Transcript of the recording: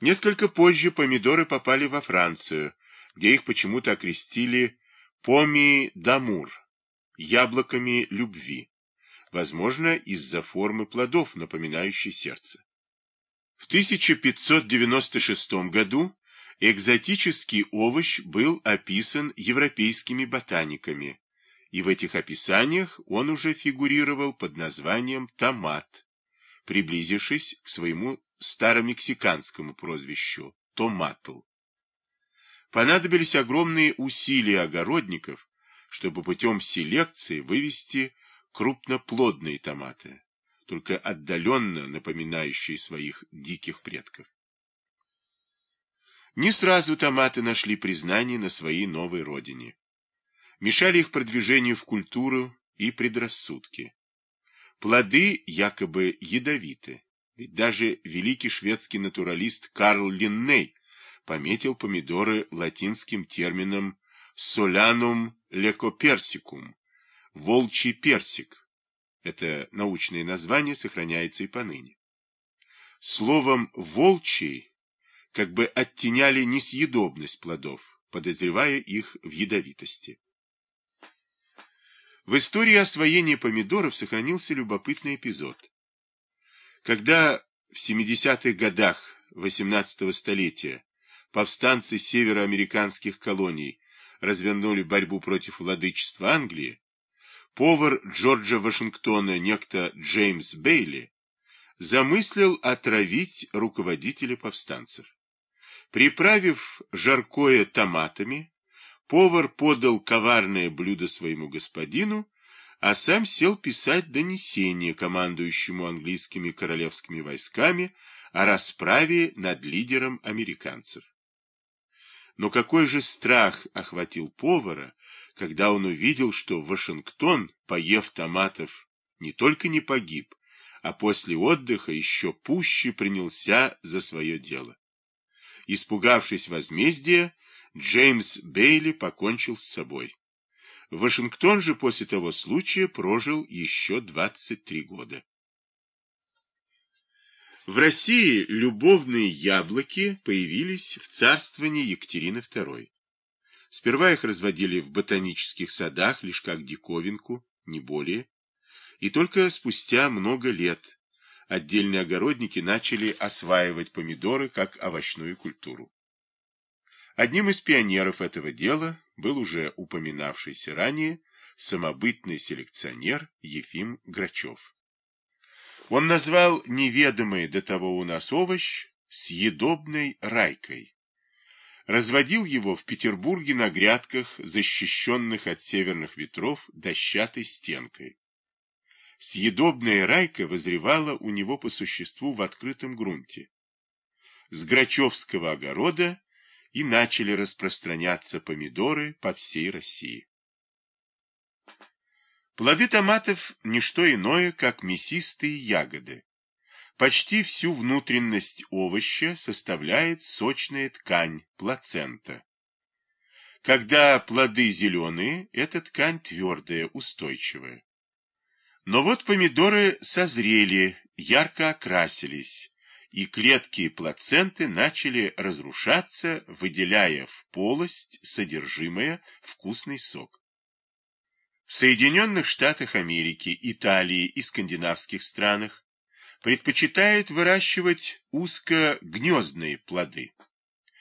Несколько позже помидоры попали во Францию, где их почему-то окрестили поми дамур, яблоками любви, возможно, из-за формы плодов, напоминающей сердце. В 1596 году экзотический овощ был описан европейскими ботаниками, и в этих описаниях он уже фигурировал под названием томат, приблизившись к своему старомексиканскому прозвищу томатл. Понадобились огромные усилия огородников, чтобы путем селекции вывести крупноплодные томаты, только отдаленно напоминающие своих диких предков. Не сразу томаты нашли признание на своей новой родине. Мешали их продвижению в культуру и предрассудки. Плоды якобы ядовиты, ведь даже великий шведский натуралист Карл Линней пометил помидоры латинским термином «солянум лекоперсикум» – «волчий персик». Это научное название сохраняется и поныне. Словом «волчий» как бы оттеняли несъедобность плодов, подозревая их в ядовитости. В истории освоения помидоров сохранился любопытный эпизод. Когда в 70-х годах XVIII столетия повстанцы североамериканских колоний развернули борьбу против владычества Англии, повар Джорджа Вашингтона, некто Джеймс Бейли, замыслил отравить руководителя повстанцев. Приправив жаркое томатами, Повар подал коварное блюдо своему господину, а сам сел писать донесение командующему английскими королевскими войсками о расправе над лидером американцев. Но какой же страх охватил повара, когда он увидел, что Вашингтон, поев томатов, не только не погиб, а после отдыха еще пуще принялся за свое дело. Испугавшись возмездия, Джеймс Бейли покончил с собой. Вашингтон же после того случая прожил еще 23 года. В России любовные яблоки появились в царствовании Екатерины II. Сперва их разводили в ботанических садах лишь как диковинку, не более. И только спустя много лет отдельные огородники начали осваивать помидоры как овощную культуру. Одним из пионеров этого дела был уже упоминавшийся ранее самобытный селекционер Ефим Грачев. Он назвал неведомый до того у нас овощ съедобной райкой. Разводил его в Петербурге на грядках, защищенных от северных ветров дощатой стенкой. Съедобная райка возревала у него по существу в открытом грунте. С Грачевского огорода и начали распространяться помидоры по всей России. Плоды томатов – не что иное, как мясистые ягоды. Почти всю внутренность овоща составляет сочная ткань, плацента. Когда плоды зеленые, эта ткань твердая, устойчивая. Но вот помидоры созрели, ярко окрасились, и клетки и плаценты начали разрушаться, выделяя в полость содержимое вкусный сок. В Соединенных Штатах Америки, Италии и скандинавских странах предпочитают выращивать узкогнездные плоды.